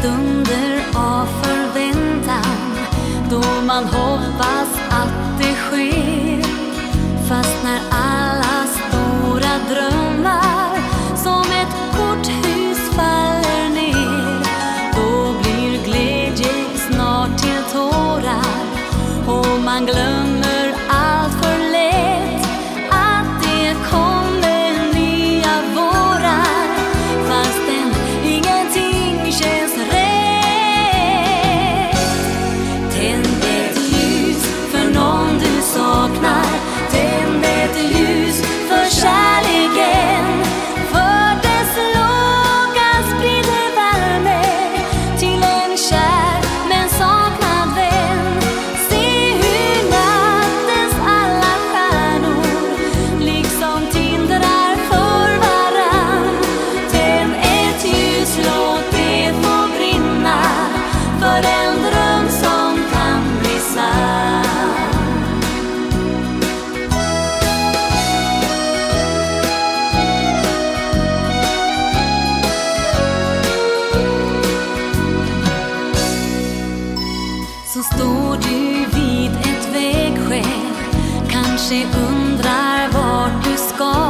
stunder av förväntan då man hoppas att det sker. Fast när står du vid ett vägskäl, kanske undrar vart du ska.